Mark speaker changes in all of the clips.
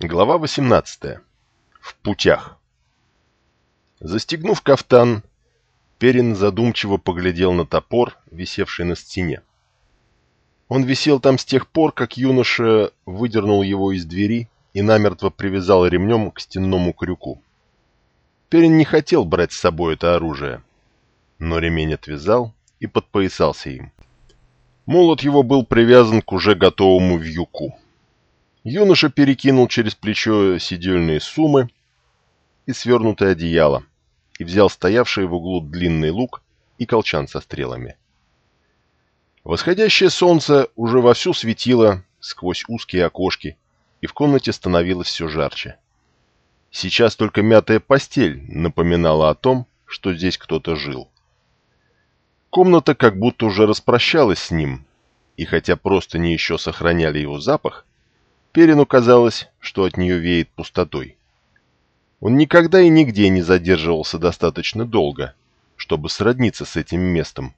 Speaker 1: Глава 18. В путях. Застегнув кафтан, Перин задумчиво поглядел на топор, висевший на стене. Он висел там с тех пор, как юноша выдернул его из двери и намертво привязал ремнем к стенному крюку. Перин не хотел брать с собой это оружие, но ремень отвязал и подпоясался им. Молот его был привязан к уже готовому вьюку. Юноша перекинул через плечо сидельные суммы и свернутое одеяло и взял стоявший в углу длинный лук и колчан со стрелами. Восходящее солнце уже вовсю светило сквозь узкие окошки, и в комнате становилось все жарче. Сейчас только мятая постель напоминала о том, что здесь кто-то жил. Комната как будто уже распрощалась с ним, и хотя просто не еще сохраняли его запах, Перину казалось, что от нее веет пустотой. Он никогда и нигде не задерживался достаточно долго, чтобы сродниться с этим местом,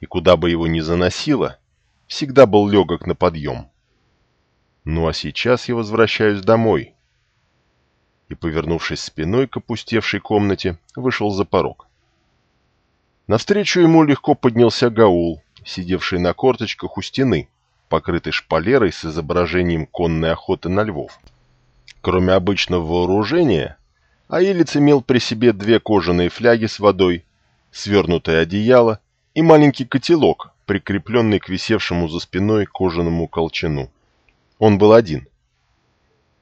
Speaker 1: и куда бы его ни заносило, всегда был легок на подъем. Ну а сейчас я возвращаюсь домой. И, повернувшись спиной к опустевшей комнате, вышел за порог. Навстречу ему легко поднялся Гаул, сидевший на корточках у стены, покрытый шпалерой с изображением конной охоты на львов. Кроме обычного вооружения, Аилец имел при себе две кожаные фляги с водой, свернутое одеяло и маленький котелок, прикрепленный к висевшему за спиной кожаному колчану. Он был один.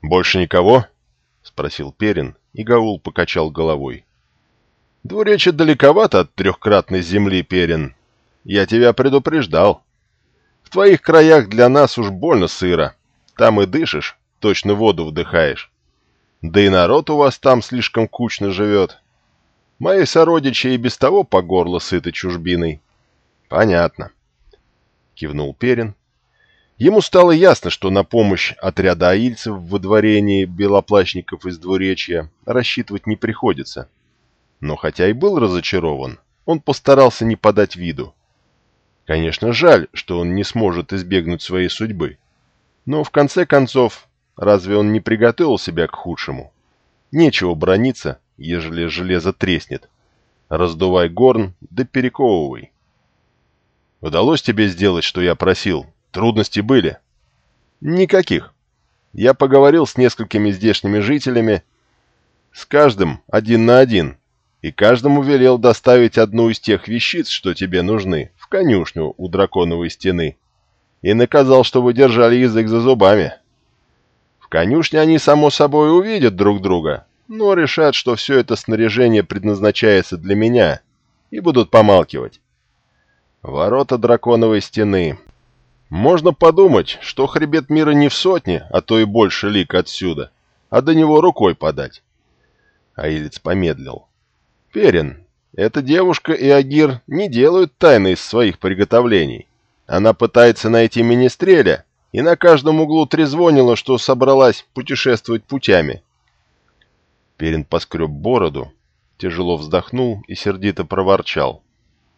Speaker 1: «Больше никого?» — спросил Перин, и Гаул покачал головой. «Двуречье далековато от трехкратной земли, Перин. Я тебя предупреждал». В твоих краях для нас уж больно сыро. Там и дышишь, точно воду вдыхаешь. Да и народ у вас там слишком кучно живет. Мои сородичи и без того по горло сыты чужбиной. Понятно. Кивнул Перин. Ему стало ясно, что на помощь отряда аильцев в выдворении белоплащников из двуречья рассчитывать не приходится. Но хотя и был разочарован, он постарался не подать виду. Конечно, жаль, что он не сможет избегнуть своей судьбы. Но в конце концов, разве он не приготовил себя к худшему? Нечего брониться, ежели железо треснет. Раздувай горн, да перековывай. Удалось тебе сделать, что я просил? Трудности были? Никаких. Я поговорил с несколькими здешними жителями, с каждым один на один, и каждому велел доставить одну из тех вещиц, что тебе нужны, конюшню у драконовой стены и наказал, чтобы держали язык за зубами. В конюшне они, само собой, увидят друг друга, но решат, что все это снаряжение предназначается для меня, и будут помалкивать. Ворота драконовой стены. Можно подумать, что хребет мира не в сотне, а то и больше лик отсюда, а до него рукой подать. Аилец помедлил. «Перин, эта девушка и Агир не делают тайны из своих приготовлений. Она пытается найти министреля, и на каждом углу трезвонила, что собралась путешествовать путями. Перин поскреб бороду, тяжело вздохнул и сердито проворчал.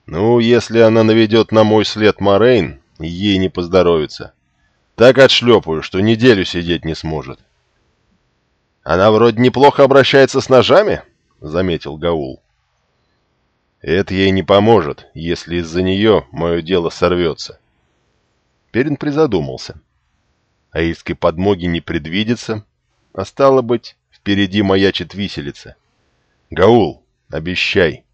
Speaker 1: «Ну, если она наведет на мой след Морейн, ей не поздоровится. Так отшлепаю, что неделю сидеть не сможет». «Она вроде неплохо обращается с ножами», — заметил Гаул. Это ей не поможет, если из-за нее мое дело сорвется. Перин призадумался. Аильской подмоги не предвидится, а стало быть, впереди маячит виселица. Гаул, обещай,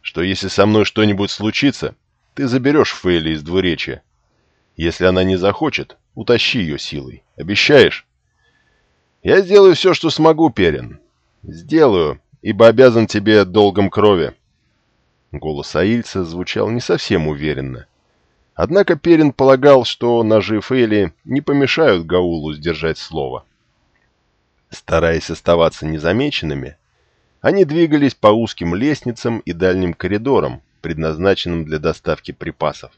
Speaker 1: что если со мной что-нибудь случится, ты заберешь Фейли из двуречья. Если она не захочет, утащи ее силой. Обещаешь? Я сделаю все, что смогу, Перин. Сделаю, ибо обязан тебе долгом крови. Голос Аильца звучал не совсем уверенно. Однако Перин полагал, что ножи Фейли не помешают Гаулу сдержать слово. Стараясь оставаться незамеченными, они двигались по узким лестницам и дальним коридорам, предназначенным для доставки припасов.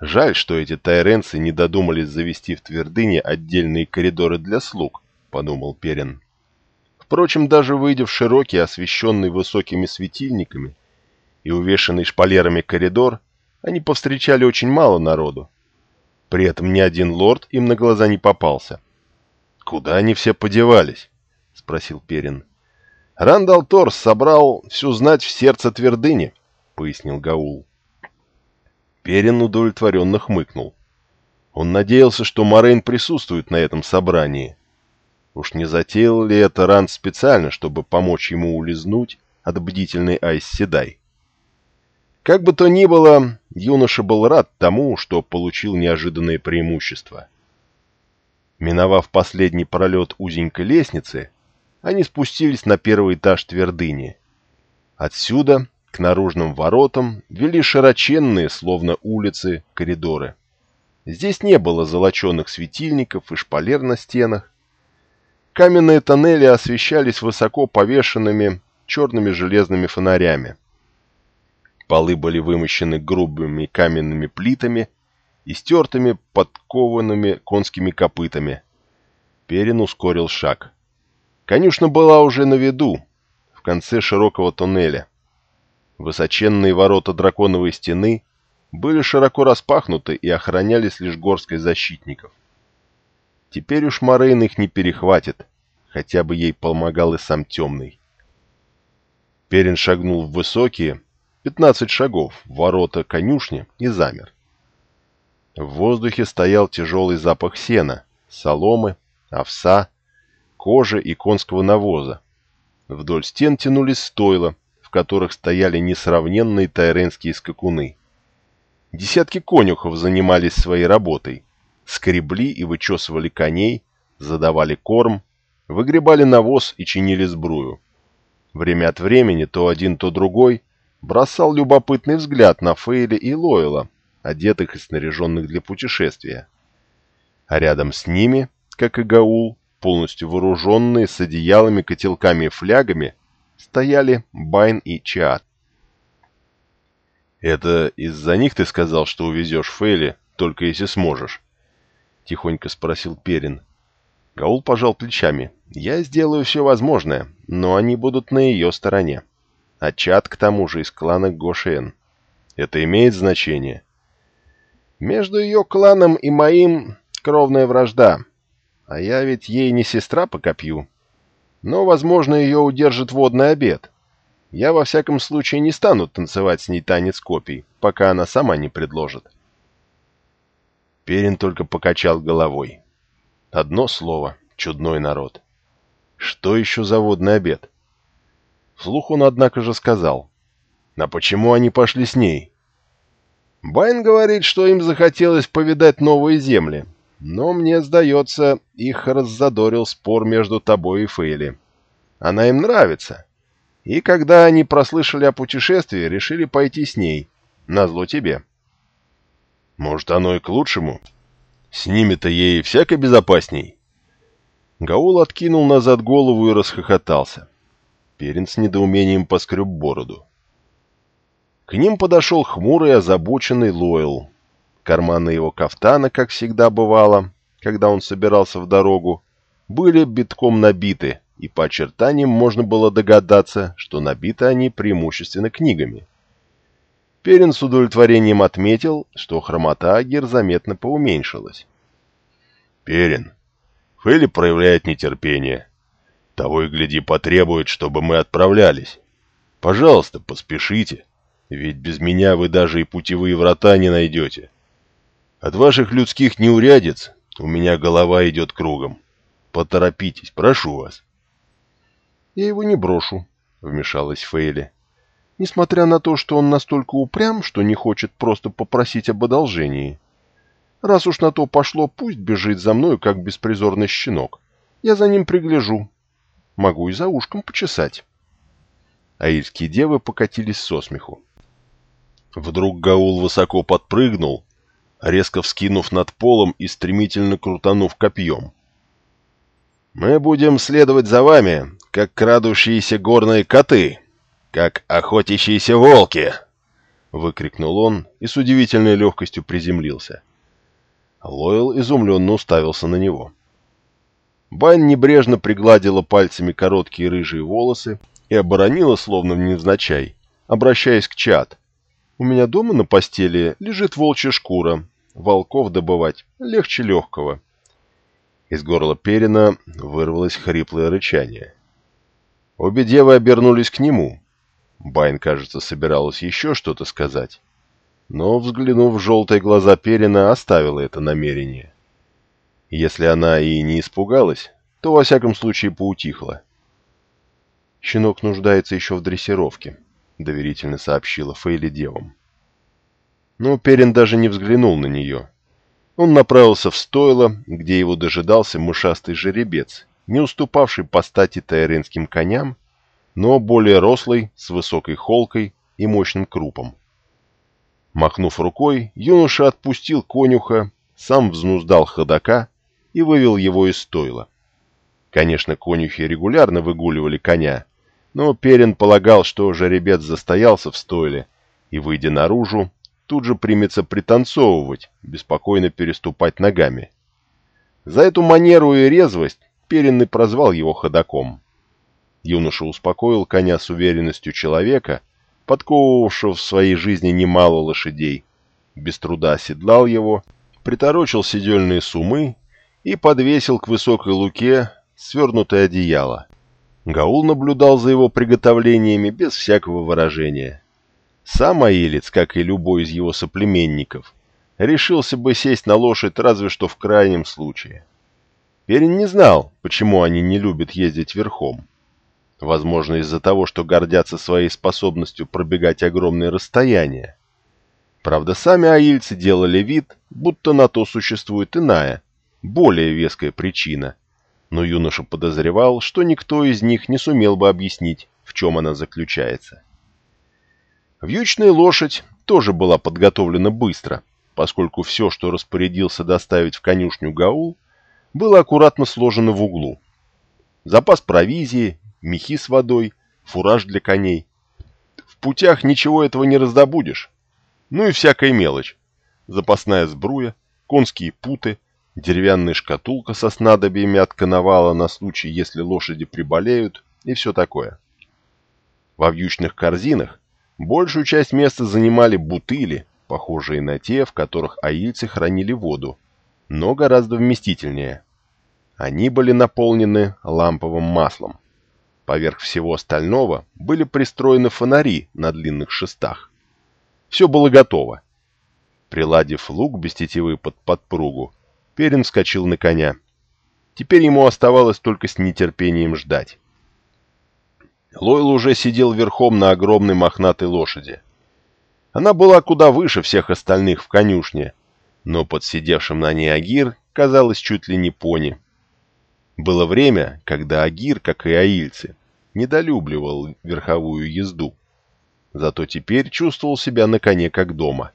Speaker 1: Жаль, что эти тайренцы не додумались завести в твердыне отдельные коридоры для слуг, подумал Перин. Впрочем, даже выйдя в широкий, освещенный высокими светильниками, и увешанный шпалерами коридор, они повстречали очень мало народу. При этом ни один лорд им на глаза не попался. «Куда они все подевались?» — спросил Перин. «Рандал Торс собрал всю знать в сердце твердыни», — пояснил Гаул. Перин удовлетворенно хмыкнул. Он надеялся, что Морейн присутствует на этом собрании. Уж не затеял ли это Ранд специально, чтобы помочь ему улизнуть от бдительной Айс Седай? Как бы то ни было, юноша был рад тому, что получил неожиданное преимущество. Миновав последний пролет узенькой лестницы, они спустились на первый этаж твердыни. Отсюда к наружным воротам вели широченные, словно улицы, коридоры. Здесь не было золоченых светильников и шпалер на стенах. Каменные тоннели освещались высоко повешенными черными железными фонарями. Полы были вымощены грубыми каменными плитами и стертыми подкованными конскими копытами. Перин ускорил шаг. Конюшна была уже на виду, в конце широкого туннеля. Высоченные ворота драконовой стены были широко распахнуты и охранялись лишь горской защитников. Теперь уж Морейн их не перехватит, хотя бы ей помогал и сам темный. Перин шагнул в высокие, 15 шагов, в ворота конюшни и замер. В воздухе стоял тяжелый запах сена, соломы, овса, кожи и конского навоза. Вдоль стен тянулись стойла, в которых стояли несравненные тайренские скакуны. Десятки конюхов занимались своей работой, скребли и вычесывали коней, задавали корм, выгребали навоз и чинили сбрую. Время от времени то один, то другой бросал любопытный взгляд на Фейли и Лойла, одетых и снаряженных для путешествия. А рядом с ними, как и Гаул, полностью вооруженные с одеялами, котелками и флягами, стояли Байн и Чиат. «Это из-за них ты сказал, что увезешь Фейли, только если сможешь?» — тихонько спросил Перин. Гаул пожал плечами. «Я сделаю все возможное, но они будут на ее стороне. А Чат, к тому же, из клана Гошен. Это имеет значение?» «Между ее кланом и моим кровная вражда. А я ведь ей не сестра по копью. Но, возможно, ее удержит водный обед. Я во всяком случае не стану танцевать с ней танец копий, пока она сама не предложит. Перин только покачал головой. Одно слово — чудной народ. Что еще за водный обед? Вслух он, однако же, сказал. А почему они пошли с ней? Байн говорит, что им захотелось повидать новые земли, но мне сдается, их раззадорил спор между тобой и Фейли. Она им нравится. И когда они прослышали о путешествии, решили пойти с ней. Назло тебе. Может, оно и к лучшему. С ними-то ей всяко безопасней. Гаул откинул назад голову и расхохотался. Перин с недоумением поскреб бороду. К ним подошел хмурый, озабоченный Лойл. Карманы его кафтана, как всегда бывало, когда он собирался в дорогу, были битком набиты, и по очертаниям можно было догадаться, что набиты они преимущественно книгами. Перин с удовлетворением отметил, что хромота Агир заметно поуменьшилась. «Перин, Фелли проявляет нетерпение. Того и гляди потребует, чтобы мы отправлялись. Пожалуйста, поспешите, ведь без меня вы даже и путевые врата не найдете. От ваших людских неурядиц у меня голова идет кругом. Поторопитесь, прошу вас».
Speaker 2: «Я его не брошу», — вмешалась Фейли. «Несмотря на то, что он настолько упрям, что не хочет просто попросить об одолжении. Раз уж на то пошло, пусть бежит за мною, как беспризорный щенок. Я за ним пригляжу. Могу и за ушком почесать».
Speaker 1: Аильские девы покатились со смеху. Вдруг Гаул высоко подпрыгнул, резко вскинув над полом и стремительно крутанув копьем. «Мы будем следовать за вами, как крадущиеся горные коты, как охотящиеся волки!» — выкрикнул он и с удивительной легкостью приземлился. Лойл изумленно уставился на него. Байн небрежно пригладила пальцами короткие рыжие волосы и оборонила, словно невзначай, обращаясь к чат. «У меня дома на постели лежит волчья шкура. Волков добывать легче легкого. Из горла Перина вырвалось хриплое рычание. Обе девы обернулись к нему. Байн, кажется, собиралась еще что-то сказать. Но, взглянув в желтые глаза Перина, оставила это намерение. Если она и не испугалась, то во всяком случае поутихла. «Щенок нуждается еще в дрессировке», — доверительно сообщила Фейли девам. Но Перин даже не взглянул на нее. Он направился в стойло, где его дожидался мышастый жеребец, не уступавший по стати тайренским коням, но более рослый, с высокой холкой и мощным крупом. Махнув рукой, юноша отпустил конюха, сам взнуздал ходока и вывел его из стойла. Конечно, конюхи регулярно выгуливали коня, но Перин полагал, что жеребец застоялся в стойле и, выйдя наружу, тут же примется пританцовывать, беспокойно переступать ногами. За эту манеру и резвость Перин и прозвал его ходаком. Юноша успокоил коня с уверенностью человека, подковывавшего в своей жизни немало лошадей, без труда оседлал его, приторочил седельные сумы и подвесил к высокой луке свернутое одеяло. Гаул наблюдал за его приготовлениями без всякого выражения. Сам Аилец, как и любой из его соплеменников, решился бы сесть на лошадь разве что в крайнем случае. Перин не знал, почему они не любят ездить верхом. Возможно, из-за того, что гордятся своей способностью пробегать огромные расстояния. Правда, сами аильцы делали вид, будто на то существует иная, более веская причина. Но юноша подозревал, что никто из них не сумел бы объяснить, в чем она заключается. Вьючная лошадь тоже была подготовлена быстро, поскольку все, что распорядился доставить в конюшню Гаул, было аккуратно сложено в углу. Запас провизии, мехи с водой, фураж для коней. В путях ничего этого не раздобудешь. Ну и всякая мелочь. Запасная сбруя, конские путы, деревянная шкатулка со снадобьями от коновала на случай, если лошади приболеют, и все такое. Во вьючных корзинах большую часть места занимали бутыли, похожие на те, в которых аильцы хранили воду, но гораздо вместительнее. Они были наполнены ламповым маслом. Поверх всего остального были пристроены фонари на длинных шестах. Все было готово. Приладив лук без тетивы под подпругу, Перин вскочил на коня. Теперь ему оставалось только с нетерпением ждать. Лойл уже сидел верхом на огромной мохнатой лошади. Она была куда выше всех остальных в конюшне, но под сидевшим на ней Агир казалось чуть ли не пони. Было время, когда Агир, как и аильцы, недолюбливал верховую езду. Зато теперь чувствовал себя на коне как дома.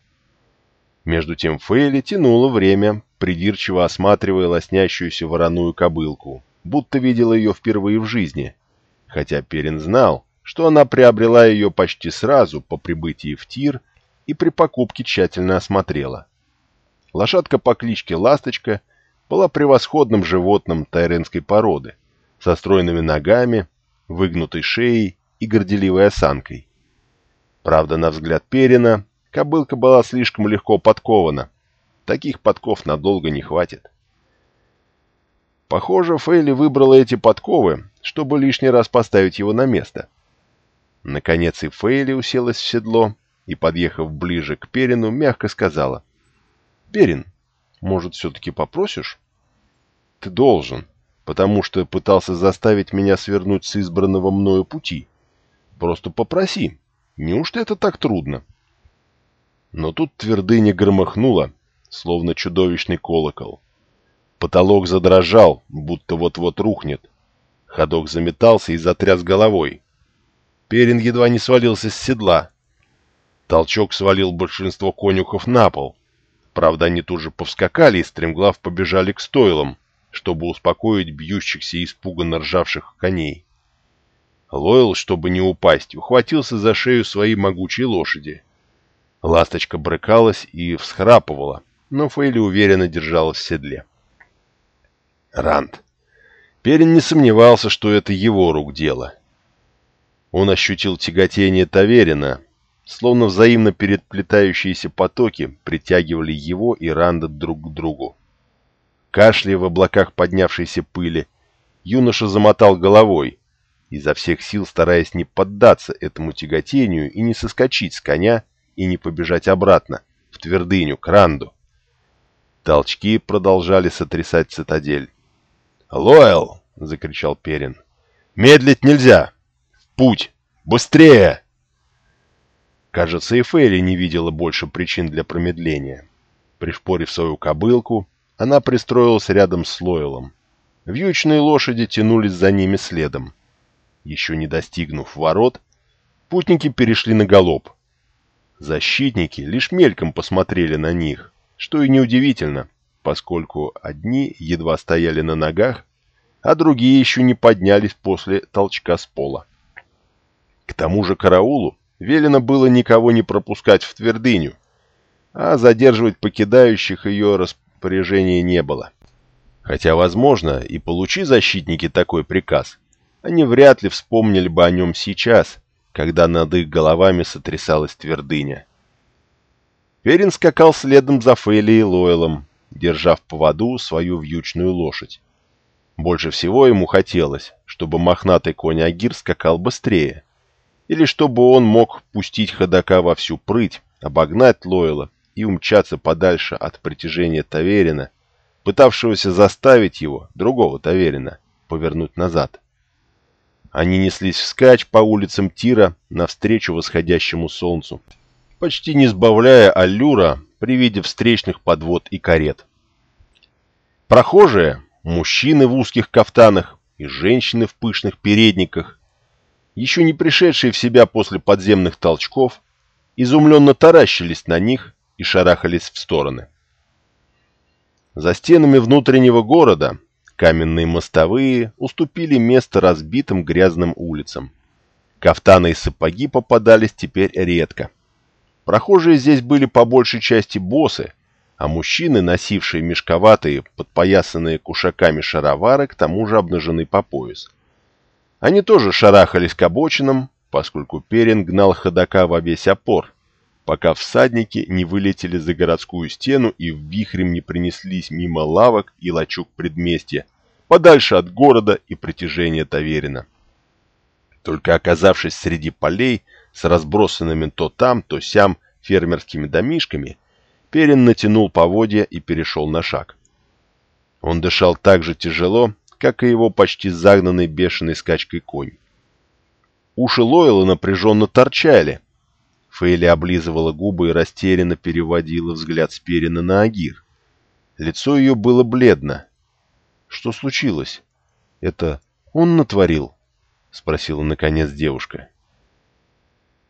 Speaker 1: Между тем Фейли тянуло время, придирчиво осматривая лоснящуюся вороную кобылку, будто видела ее впервые в жизни, хотя Перин знал, что она приобрела ее почти сразу по прибытии в тир и при покупке тщательно осмотрела. Лошадка по кличке Ласточка была превосходным животным тайренской породы, со стройными ногами, выгнутой шеей и горделивой осанкой. Правда, на взгляд Перина, кобылка была слишком легко подкована. Таких подков надолго не хватит. Похоже, Фейли выбрала эти подковы, чтобы лишний раз поставить его на место. Наконец и Фейли уселась в седло и, подъехав ближе к Перину, мягко сказала. «Перин, может, все-таки попросишь?» «Ты должен», потому что пытался заставить меня свернуть с избранного мною пути. Просто попроси. Неужто это так трудно? Но тут твердыня громыхнула, словно чудовищный колокол. Потолок задрожал, будто вот-вот рухнет. Ходок заметался и затряс головой. Перин едва не свалился с седла. Толчок свалил большинство конюхов на пол. Правда, они тут же повскакали и стремглав побежали к стойлам, чтобы успокоить бьющихся и испуганно ржавших коней. Лойл, чтобы не упасть, ухватился за шею своей могучей лошади. Ласточка брыкалась и всхрапывала, но Фейли уверенно держалась в седле. Ранд. Перин не сомневался, что это его рук дело. Он ощутил тяготение Таверина, словно взаимно переплетающиеся потоки притягивали его и Ранда друг к другу. Кашляя в облаках поднявшейся пыли, юноша замотал головой, изо всех сил стараясь не поддаться этому тяготению и не соскочить с коня и не побежать обратно, в твердыню, к Ранду. Толчки продолжали сотрясать цитадель. «Лоэл!» — закричал Перин. «Медлить нельзя! путь! Быстрее!» Кажется, и Фейли не видела больше причин для промедления. Пришпорив свою кобылку, она пристроилась рядом с Лойлом. Вьючные лошади тянулись за ними следом. Еще не достигнув ворот, путники перешли на галоп. Защитники лишь мельком посмотрели на них, что и неудивительно, поскольку одни едва стояли на ногах, а другие еще не поднялись после толчка с пола. К тому же караулу велено было никого не пропускать в твердыню, а задерживать покидающих ее распоряжения не было. Хотя, возможно, и получи защитники такой приказ, они вряд ли вспомнили бы о нем сейчас, когда над их головами сотрясалась твердыня. Перин скакал следом за Фейли и Лойлом, держа в поводу свою вьючную лошадь. Больше всего ему хотелось, чтобы мохнатый конь Агир скакал быстрее, или чтобы он мог пустить ходока во всю прыть, обогнать Лойла и умчаться подальше от притяжения Таверина, пытавшегося заставить его, другого Таверина, повернуть назад. Они неслись вскачь по улицам Тира навстречу восходящему солнцу, почти не сбавляя аллюра при виде встречных подвод и карет. Прохожие, мужчины в узких кафтанах и женщины в пышных передниках, еще не пришедшие в себя после подземных толчков, изумленно таращились на них и шарахались в стороны. За стенами внутреннего города каменные мостовые уступили место разбитым грязным улицам. Кафтаны и сапоги попадались теперь редко. Прохожие здесь были по большей части боссы, а мужчины, носившие мешковатые, подпоясанные кушаками шаровары, к тому же обнажены по пояс. Они тоже шарахались к обочинам, поскольку Перин гнал ходока во весь опор, пока всадники не вылетели за городскую стену и в вихрем не принеслись мимо лавок и лачуг предместья, подальше от города и притяжения Таверина. Только оказавшись среди полей с разбросанными то там, то сям фермерскими домишками, Перин натянул поводья и перешел на шаг. Он дышал так же тяжело, как и его почти загнанный бешеной скачкой конь. Уши Лойла напряженно торчали, Фейли облизывала губы и растерянно переводила взгляд с Перина на Агир. Лицо ее было бледно. «Что случилось? Это он натворил?» — спросила наконец девушка.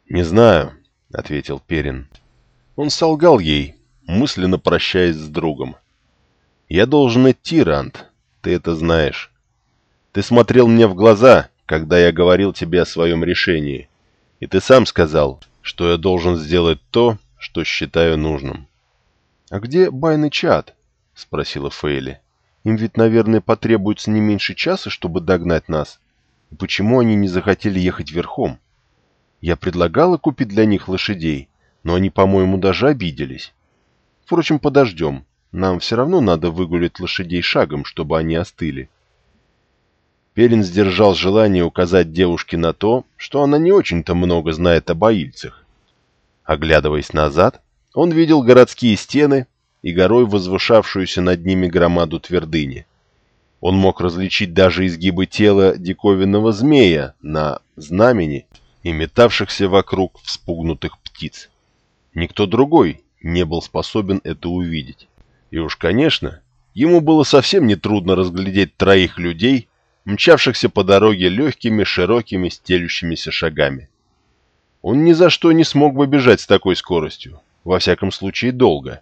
Speaker 1: «Не знаю», — ответил Перин. Он солгал ей, мысленно прощаясь с другом. «Я должен идти, Рант, ты это знаешь. Ты смотрел мне в глаза, когда я говорил тебе о своем решении, и ты сам сказал, что я должен сделать то, что считаю нужным. «А где Байн и Чад?» — спросила Фейли. «Им ведь, наверное, потребуется не меньше часа, чтобы догнать нас. И почему они не захотели ехать верхом? Я предлагала купить для них лошадей, но они, по-моему, даже обиделись. Впрочем, подождем. Нам все равно надо выгулять лошадей шагом, чтобы они остыли. Перин сдержал желание указать девушке на то, что она не очень-то много знает об аильцах. Оглядываясь назад, он видел городские стены и горой возвышавшуюся над ними громаду твердыни. Он мог различить даже изгибы тела диковинного змея на знамени и метавшихся вокруг вспугнутых птиц. Никто другой не был способен это увидеть. И уж, конечно, ему было совсем нетрудно разглядеть троих людей, мчавшихся по дороге легкими, широкими, стелющимися шагами. Он ни за что не смог бы бежать с такой скоростью, во всяком случае долго.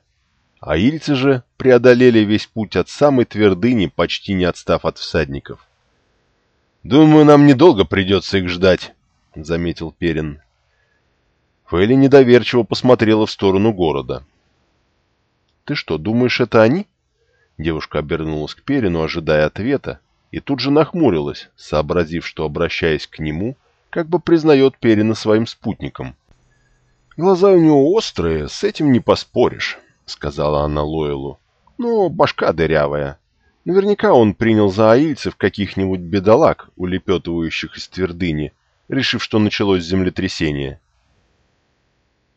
Speaker 1: А ильцы же преодолели весь путь от самой твердыни, почти не отстав от всадников. «Думаю, нам недолго придется их ждать», — заметил Перин. Фелли недоверчиво посмотрела в сторону города. «Ты что, думаешь, это они?» Девушка обернулась к Перину, ожидая ответа, и тут же нахмурилась, сообразив, что, обращаясь к нему, как бы признает Перина своим спутником. «Глаза у него острые, с этим не поспоришь», — сказала она Лойлу. «Но башка дырявая.
Speaker 2: Наверняка он принял за аильцев каких-нибудь бедолаг, улепетывающих из твердыни, решив, что началось землетрясение.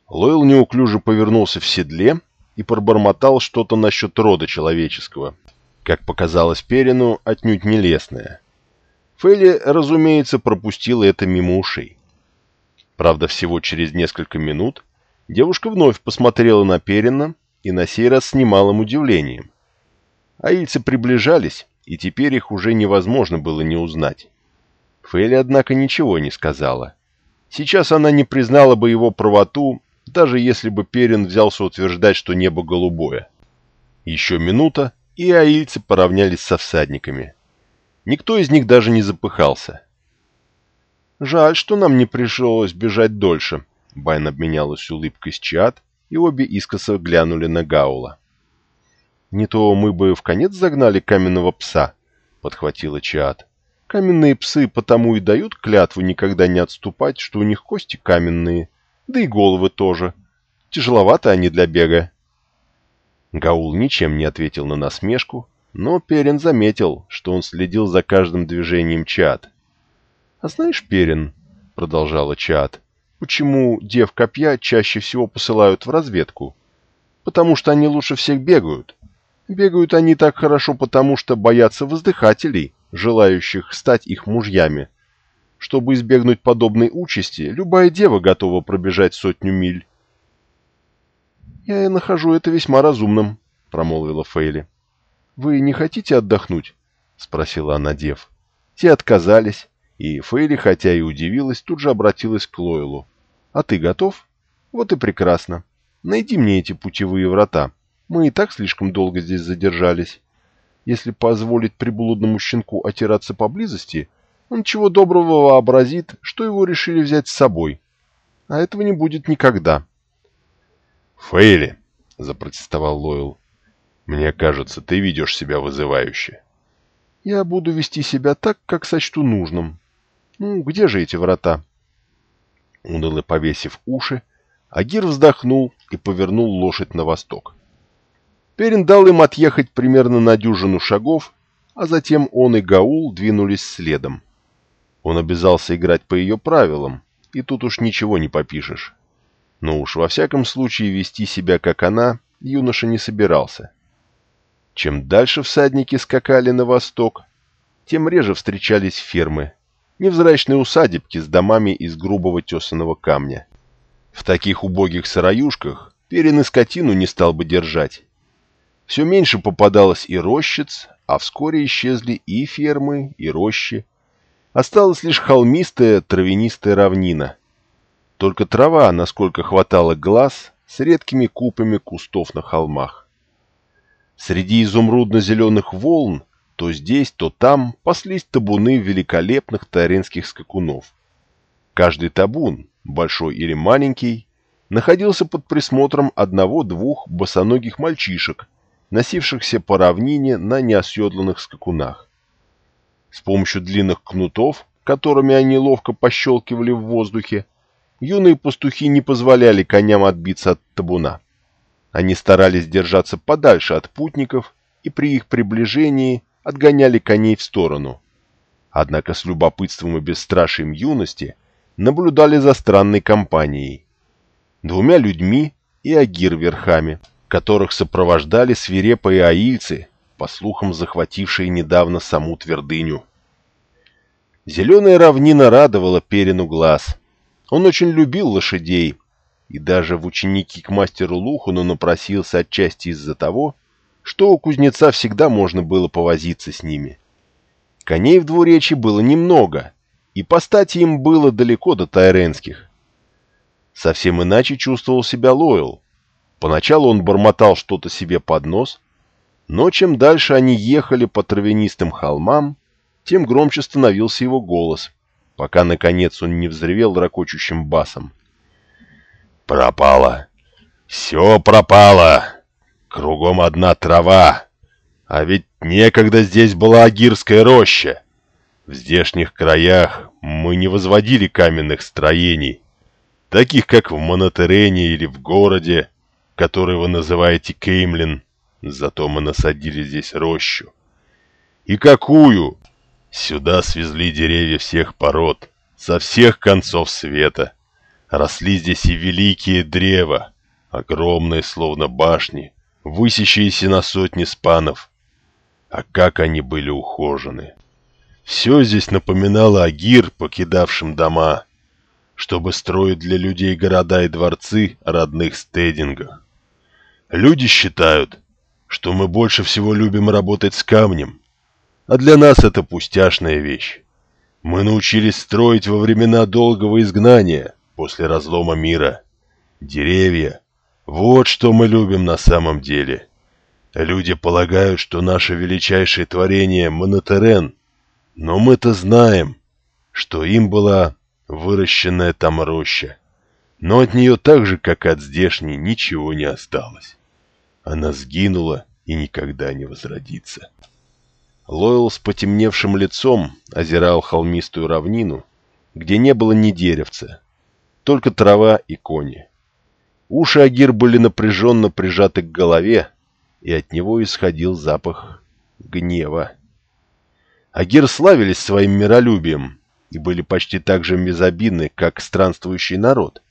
Speaker 2: Лойл неуклюже повернулся в седле и пробормотал что-то насчет рода человеческого, как показалось Перину, отнюдь нелестное. Фелли, разумеется, пропустила это мимо ушей. Правда, всего через несколько минут девушка вновь посмотрела на Перина и на сей раз с немалым удивлением. Аильцы приближались, и теперь их уже невозможно было не узнать. Фейли, однако, ничего не сказала. Сейчас она не признала бы его правоту, даже если бы Перин взялся утверждать, что небо голубое. Еще минута, и аильцы поравнялись со всадниками. Никто из них даже не запыхался. «Жаль, что нам не пришлось бежать дольше», — Байн обменялась улыбкой с Чиат, и обе искоса глянули на Гаула. «Не то мы бы в конец загнали каменного пса», — подхватила Чиат. «Каменные псы потому и дают клятву никогда не отступать, что у них кости каменные, да и головы тоже. Тяжеловато они для бега». Гаул ничем не ответил на насмешку, но Перин заметил, что он следил за каждым движением Чиат. «А знаешь, Перин, — продолжала Чиат, — почему дев копья чаще всего посылают в разведку? Потому что они лучше всех бегают. Бегают они так хорошо, потому что боятся воздыхателей, желающих стать их мужьями. Чтобы избегнуть подобной участи, любая дева готова пробежать сотню миль. «Я и нахожу это весьма разумным», — промолвила Фейли. «Вы не хотите отдохнуть?» — спросила она дев. Те отказались, и Фейли, хотя и удивилась, тут же обратилась к Лойлу. «А ты готов? Вот и прекрасно. Найди мне эти путевые врата». Мы и так слишком долго здесь задержались. Если позволить приблудному щенку отираться поблизости, он чего доброго вообразит, что его решили взять с собой. А этого не будет никогда.
Speaker 1: «Фейли!» — запротестовал Лойл. «Мне кажется, ты ведешь себя вызывающе».
Speaker 2: «Я буду вести себя так, как сочту нужным. Ну, где же эти врата?» Уныло повесив уши, Агир вздохнул и повернул лошадь на восток. Перин дал им отъехать примерно на дюжину шагов, а затем он и Гаул двинулись следом. Он обязался играть по ее правилам, и тут уж ничего не попишешь. Но уж во всяком случае вести себя как она юноша не собирался. Чем дальше всадники скакали на восток, тем реже встречались фермы, невзрачные усадебки с домами из грубого тесаного камня. В таких убогих сыроюшках Перин и скотину не стал бы держать, все меньше попадалось и рощиц, а вскоре исчезли и фермы, и рощи. Осталась лишь холмистая травянистая равнина. Только трава, насколько хватало глаз, с редкими купами кустов на холмах. Среди изумрудно-зеленых волн то здесь, то там паслись табуны великолепных таиренских скакунов. Каждый табун, большой или маленький, находился под присмотром одного-двух босоногих мальчишек, носившихся по равнине на неоседланных скакунах. С помощью длинных кнутов, которыми они ловко пощелкивали в воздухе, юные пастухи не позволяли коням отбиться от табуна. Они старались держаться подальше от путников и при их приближении отгоняли коней в сторону. Однако с любопытством и бесстрашием юности наблюдали за странной компанией. Двумя людьми и Агир верхами – которых сопровождали свирепые аильцы, по слухам захватившие недавно саму твердыню. Зеленая равнина радовала Перину глаз. Он очень любил лошадей, и даже в ученики к мастеру Лухану напросился отчасти из-за того, что у кузнеца всегда можно было повозиться с ними. Коней в двуречи было немного, и по стати им было далеко до тайренских. Совсем иначе чувствовал себя Лойл. Поначалу он бормотал что-то себе под нос, но чем дальше они ехали по травянистым холмам, тем громче становился его голос, пока, наконец, он не взревел ракочущим басом. «Пропало! Все пропало! Кругом одна трава! А ведь некогда здесь была Агирская роща! В здешних краях мы не возводили каменных строений, таких как в Монотерене или в городе, который вы называете Кеймлин, зато мы насадили здесь рощу.
Speaker 1: «И какую?» «Сюда свезли деревья всех пород, со всех концов света. Росли здесь и великие древа, огромные, словно башни, высящиеся на сотни спанов. А как они были ухожены! Все здесь напоминало Агир, покидавшим дома, чтобы строить для людей города и дворцы родных стедингах. Люди считают, что мы больше всего любим работать с камнем, а для нас это пустяшная вещь. Мы научились строить во времена долгого изгнания, после разлома мира. Деревья — вот что мы любим на самом деле. Люди полагают, что наше величайшее творение — монотерен, но мы-то знаем, что им была выращенная там роща. Но от нее так же, как от здешней, ничего не осталось. Она сгинула и никогда не возродится. Лойл с потемневшим лицом озирал холмистую равнину, где не было ни деревца, только трава и кони. Уши Агир были напряженно прижаты к голове, и от него исходил запах гнева. Агир славились своим миролюбием и были почти так же безобидны, как странствующий народ.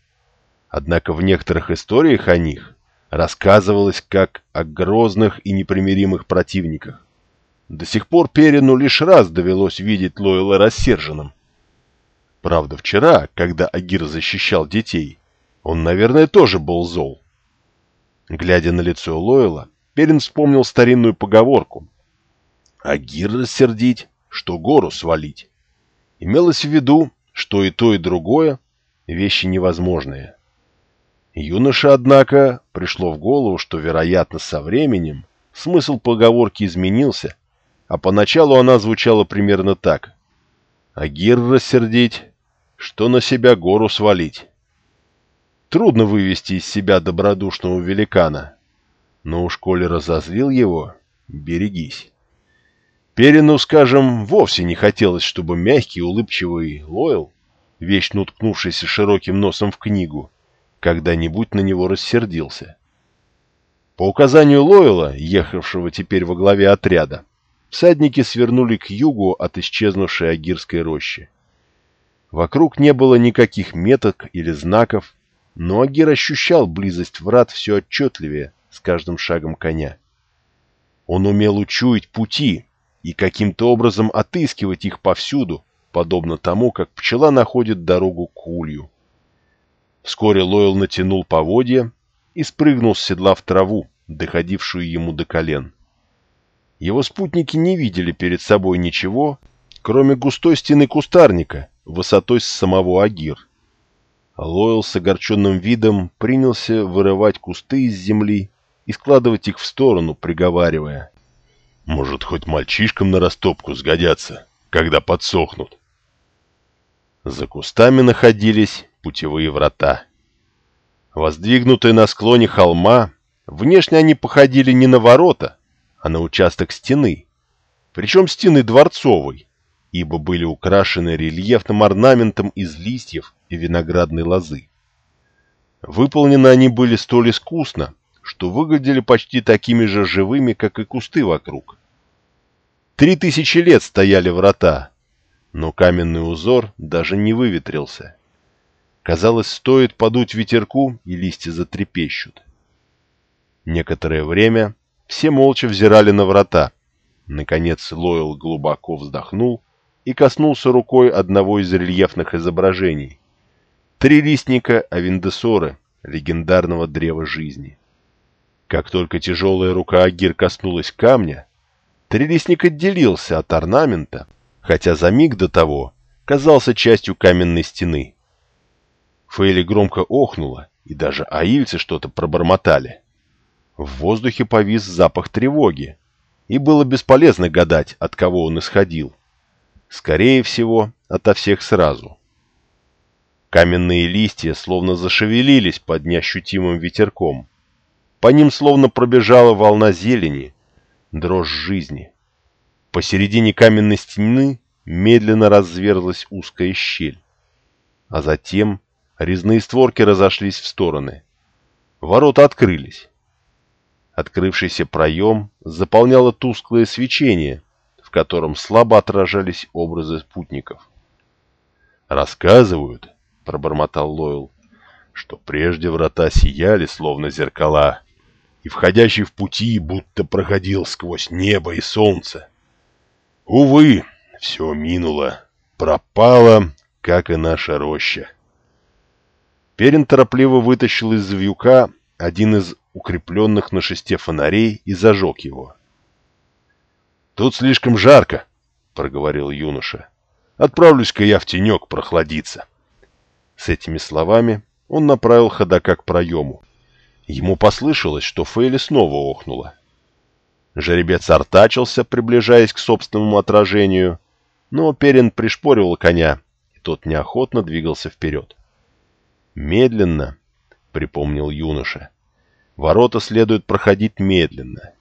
Speaker 1: Однако в некоторых историях о них рассказывалось как о грозных и непримиримых противниках. До сих пор Перину лишь раз довелось видеть Лойла рассерженным. Правда, вчера, когда Агир защищал детей, он, наверное, тоже был зол. Глядя на лицо Лойла, Перин вспомнил старинную поговорку. «Агир рассердить, что гору свалить». Имелось в виду, что и то, и другое — вещи невозможные. Юноше, однако, пришло в голову, что, вероятно, со временем смысл поговорки изменился, а поначалу она звучала примерно так. «Агир рассердить, что на себя гору свалить. Трудно вывести из себя добродушного великана, но уж коли разозлил его, берегись. Перину, скажем, вовсе не хотелось, чтобы мягкий, улыбчивый Лойл, вечно уткнувшийся широким носом в книгу, когда-нибудь на него рассердился. По указанию Лойла, ехавшего теперь во главе отряда, всадники свернули к югу от исчезнувшей Агирской рощи. Вокруг не было никаких меток или знаков, но Агир ощущал близость врат все отчетливее с каждым шагом коня. Он умел учуять пути и каким-то образом отыскивать их повсюду, подобно тому, как пчела находит дорогу к улью. Вскоре Лойл натянул поводья и спрыгнул с седла в траву, доходившую ему до колен. Его спутники не видели перед собой ничего, кроме густой стены кустарника, высотой с самого Агир. Лойл с огорченным видом принялся вырывать кусты из земли и складывать их в сторону, приговаривая. «Может, хоть мальчишкам на растопку сгодятся, когда подсохнут». За кустами находились путевые врата. Воздвигнутые на склоне холма, внешне они походили не на ворота, а на участок стены, причем стены дворцовой, ибо были украшены рельефным орнаментом из листьев и виноградной лозы. Выполнены они были столь искусно, что выглядели почти такими же живыми, как и кусты вокруг. Три тысячи лет стояли врата, но каменный узор даже не выветрился. Казалось, стоит подуть ветерку, и листья затрепещут. Некоторое время все молча взирали на врата. Наконец Лойл глубоко вздохнул и коснулся рукой одного из рельефных изображений. Три листника Авиндесоры, легендарного древа жизни. Как только тяжелая рука Агир коснулась камня, трилистник отделился от орнамента, хотя за миг до того казался частью каменной стены. Фейли громко охнула, и даже аильцы что-то пробормотали. В воздухе повис запах тревоги, и было бесполезно гадать, от кого он исходил. Скорее всего, ото всех сразу. Каменные листья словно зашевелились под неощутимым ветерком. По ним словно пробежала волна зелени, дрожь жизни. Посередине каменной стены медленно разверзлась узкая щель. А затем резные створки разошлись в стороны. Ворота открылись. Открывшийся проем заполняло тусклое свечение, котором слабо отражались образы спутников. «Рассказывают», — пробормотал Лойл, — «что прежде врата сияли, словно зеркала, и входящий в пути будто проходил сквозь небо и солнце. Увы, все минуло, пропало, как и наша роща». Перин торопливо вытащил из вьюка один из укрепленных на шесте фонарей и зажег его. «Тут слишком жарко», — проговорил юноша. «Отправлюсь-ка я в тенек прохладиться». С этими словами он направил ходока к проему. Ему послышалось, что Фейли снова охнула. Жеребец артачился, приближаясь к собственному отражению, но Перин пришпоривал коня, и тот неохотно двигался вперед. «Медленно», — припомнил юноша. «Ворота следует проходить медленно».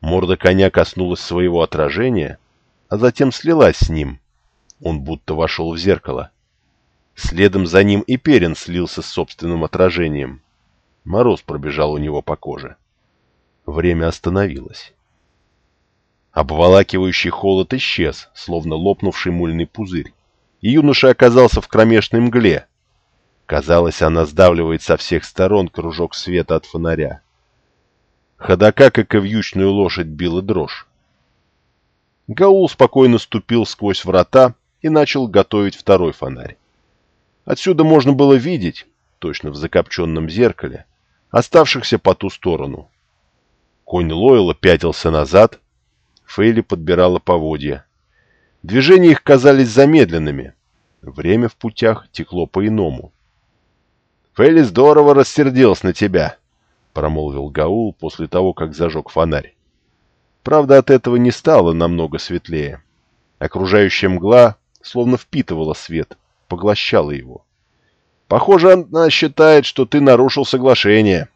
Speaker 1: Морда коня коснулась своего отражения, а затем слилась с ним. Он будто вошел в зеркало. Следом за ним и Перин слился с собственным отражением. Мороз пробежал у него по коже. Время остановилось. Обволакивающий холод исчез, словно лопнувший мульный пузырь, и юноша оказался в кромешной мгле, Казалось, она сдавливает со всех сторон кружок света от фонаря. Ходока, как и вьючную лошадь, била дрожь. Гаул спокойно ступил сквозь врата и начал готовить второй фонарь. Отсюда можно было видеть, точно в закопченном зеркале, оставшихся по ту сторону. Конь Лойла пятился назад, Фейли подбирала поводья. Движения их казались замедленными. Время в путях текло по-иному. Фелли здорово рассердился на тебя, — промолвил Гаул после того, как зажег фонарь. Правда, от этого не стало намного светлее. Окружающая мгла словно впитывала свет, поглощала его. Похоже, она считает, что ты нарушил соглашение.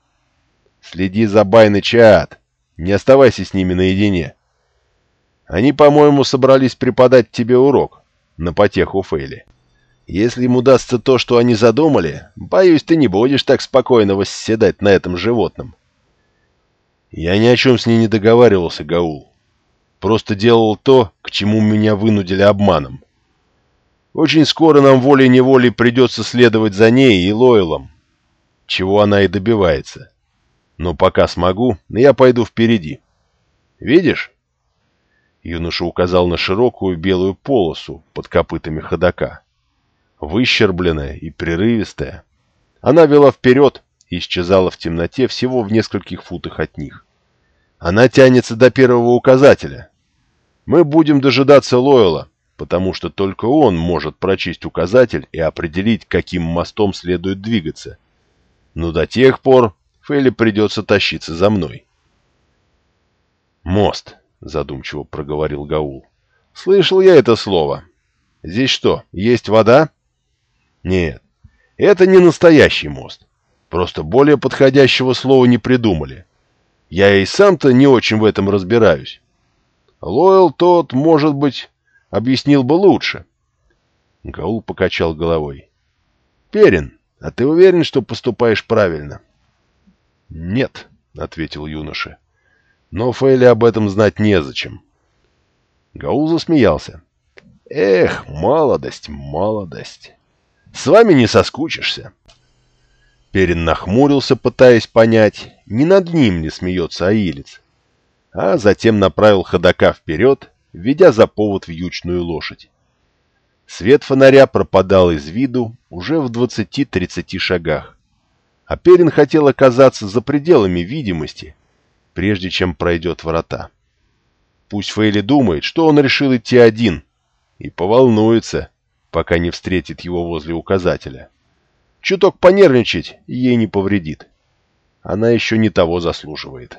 Speaker 1: Следи за Байн и Чаат. Не оставайся с ними наедине. Они, по-моему, собрались преподать тебе урок на потеху Фейли. Если им удастся то, что они задумали, боюсь, ты не будешь так спокойно восседать на этом животном. Я ни о чем с ней не договаривался, Гаул. Просто делал то, к чему меня вынудили обманом. Очень скоро нам волей-неволей придется следовать за ней и Лойлом, чего она и добивается. Но пока смогу, я пойду впереди. Видишь? Юноша указал на широкую белую полосу под копытами ходока выщербленная и прерывистая. Она вела вперед и исчезала в темноте всего в нескольких футах от них. Она тянется до первого указателя. Мы будем дожидаться Лойла, потому что только он может прочесть указатель и определить, каким мостом следует двигаться. Но до тех пор Фейли придется тащиться за мной. «Мост», — задумчиво проговорил Гаул. «Слышал я это слово. Здесь что, есть вода?» Нет, это не настоящий мост. Просто более подходящего слова не придумали. Я и сам-то не очень в этом разбираюсь. Лойл тот, может быть, объяснил бы лучше. Гаул покачал головой. Перин, а ты уверен, что поступаешь правильно? Нет, ответил юноша. Но Фейли об этом знать незачем. Гаул засмеялся. Эх, молодость, молодость. С вами не соскучишься. Перин нахмурился, пытаясь понять, не над ним не смеется Аилец, а затем направил ходока вперед, ведя за повод вьючную лошадь. Свет фонаря пропадал из виду уже в 20-30 шагах, а Перин хотел оказаться за пределами видимости, прежде чем пройдет врата. Пусть Фейли думает, что он решил идти один, и поволнуется, пока не встретит его возле указателя. Чуток понервничать ей не повредит. Она еще не того заслуживает.